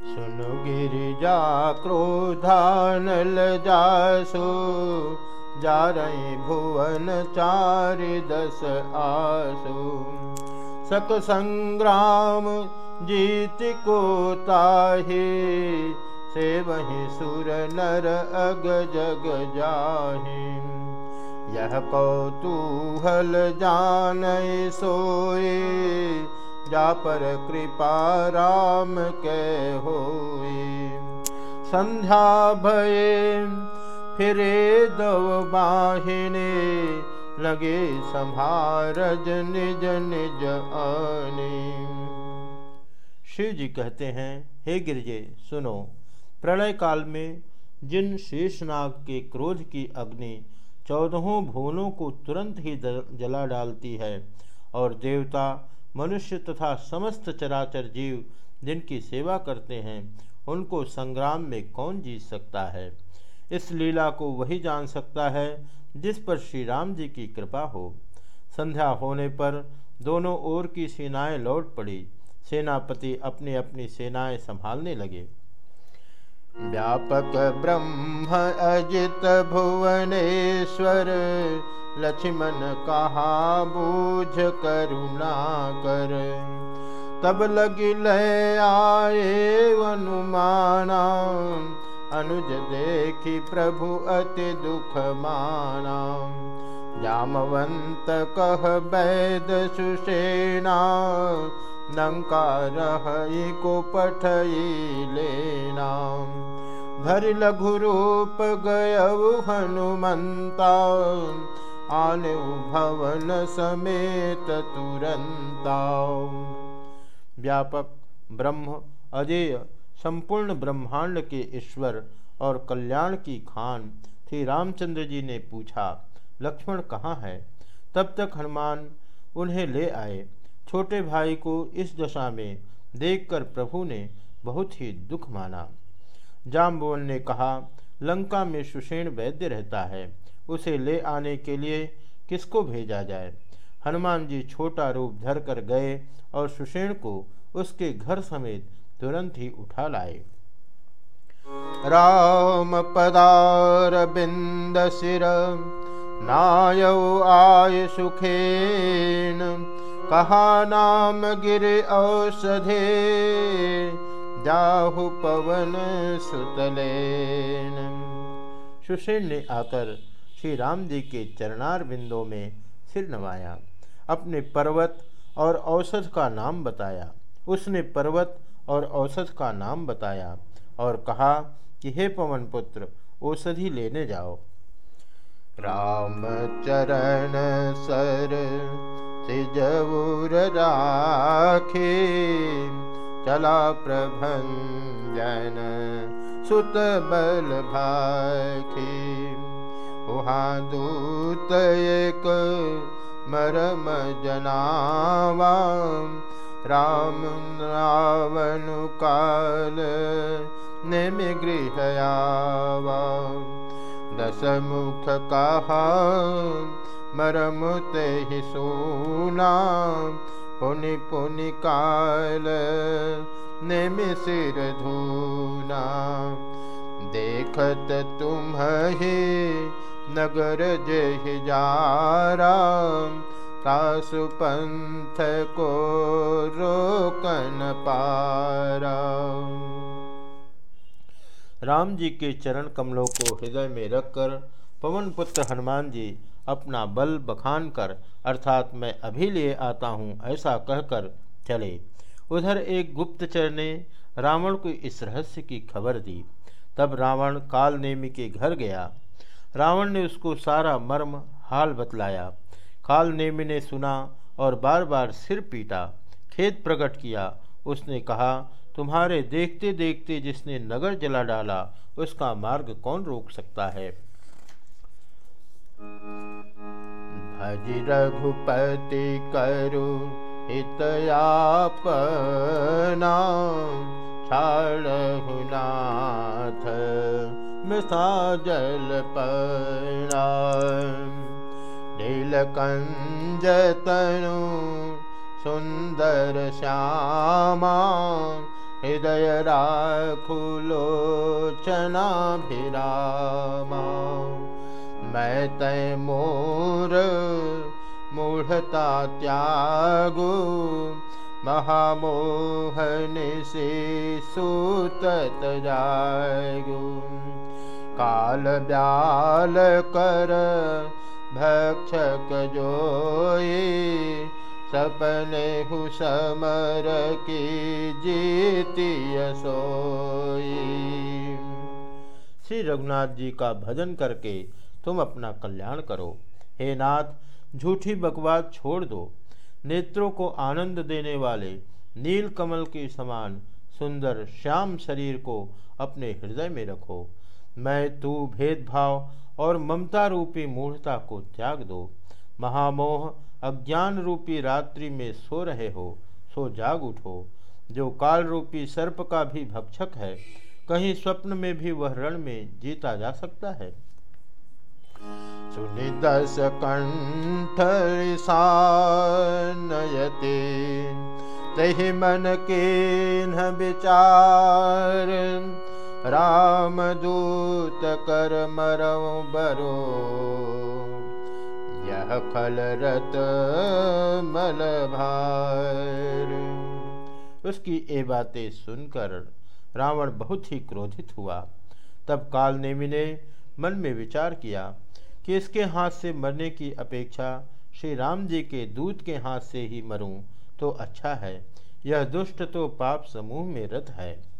सुनु गिरिजा क्रोधानल जासु जा रही भुवन चार दस आसु। सक संग्राम जीत को ताहे से वही सुर नर अग जग जाहे। यह कौतूहल जान सोए जा पर कृपा राम के होए। संध्या भये, फिरे दव बाहिने, लगे संभारज निज निज आने। शिव जी कहते हैं, हे गिरजे, सुनो, प्रलय काल में जिन शेषनाग के क्रोध की अग्नि चौदहों भुवनों को तुरंत ही जला डालती है, और देवता मनुष्य तथा समस्त चराचर जीव जिनकी सेवा करते हैं, उनको संग्राम में कौन जीत सकता है? इस लीला को वही जान सकता है जिस पर श्री राम जी की कृपा हो। संध्या होने पर दोनों ओर की सेनाएँ लौट पड़ी। सेनापति अपनी अपनी सेनाएँ संभालने लगे। व्यापक ब्रह्म अजित भुवनेश्वर लक्ष्मण कहा बूझ करुणा कर। तब लगी ले आए अनुमाना अनुज देखी प्रभु अति दुख माना। जामवंत कह वैद सुसेना नंकार को पठई धर लघु रूप गय हनुमंता आने भवन समेत तुरंता व्यापक ब्रह्म, अजय, संपूर्ण ब्रह्मांड के ईश्वर और कल्याण की खान श्री रामचंद्र जी ने पूछा, लक्ष्मण कहाँ है? तब तक हनुमान उन्हें ले आए। छोटे भाई को इस दशा में देखकर प्रभु ने बहुत ही दुख माना। जाम्बोल ने कहा, लंका में सुषेण वैद्य रहता है, उसे ले आने के लिए किसको भेजा जाए? हनुमान जी छोटा रूप धर कर गए और सुषेण को उसके घर समेत तुरंत ही उठा लाए। राम पदार बिंद सिर, नाय आय सुखेन कहा नाम गिर औषधे, जाहु पवन सुतलेन। सुशील ने आकर श्री राम जी के चरणार बिंदों में सिर नवाया, अपने पर्वत और औषध का नाम बताया। उसने पर्वत और औषध का नाम बताया और कहा कि हे पवन पुत्र, औषधि लेने जाओ। राम चरण सर राखे चला प्रभंजन सुत बल भाखी वहाँ दूत एक मरम जनावा राम रावण काल दशमुख कः मरमतेहि सुना पुनि पुनि काल निमिसिर धुना देख तमहि नगर जहि जारा सापथ को रोकन पारा। राम जी के चरण कमलों को हृदय में रखकर पवन पुत्र हनुमान जी अपना बल बखान कर, अर्थात मैं अभी लिए आता हूँ ऐसा कहकर चले। उधर एक गुप्तचर ने रावण को इस रहस्य की खबर दी। तब रावण काल नेमी के घर गया। रावण ने उसको सारा मर्म हाल बतलाया। काल नेमी ने सुना और बार बार सिर पीटा। खेत प्रकट किया। उसने कहा तुम्हारे देखते देखते जिसने नगर जला डाला, उसका मार्ग कौन रोक सकता है? भज रघुपति करु हितयापना छाड़हुनाथ मिसा जल पना। नीलकंज तनु सुंदर श्यामा हृदय राखुलो चनाभिरामा मैं तय मोर मूढ़ता त्यागु महामोहन से सूतत जागु। काल ब्याल कर भक्षक जोई सपने हु समर की जीतिय सोई। श्री रघुनाथ जी का भजन करके तुम अपना कल्याण करो। हे नाथ, झूठी बकवास छोड़ दो। नेत्रों को आनंद देने वाले नील कमल के समान सुंदर श्याम शरीर को अपने हृदय में रखो। मैं तू भेदभाव और ममता रूपी मूढ़ता को त्याग दो। महामोह अज्ञान रूपी रात्रि में सो रहे हो, सो जाग उठो। जो काल रूपी सर्प का भी भक्षक है, कहीं स्वप्न में भी वह रण में जीता जा सकता है। सुनि दस कंठ नयते तही मन के विचार। राम दूत कर मरो बरो। यह खल रत मल भार उसकी ये बातें सुनकर रावण बहुत ही क्रोधित हुआ। तब काल नेमी ने मन में विचार किया कि इसके हाथ से मरने की अपेक्षा श्री राम जी के दूत के हाथ से ही मरूं तो अच्छा है। यह दुष्ट तो पाप समूह में रत है।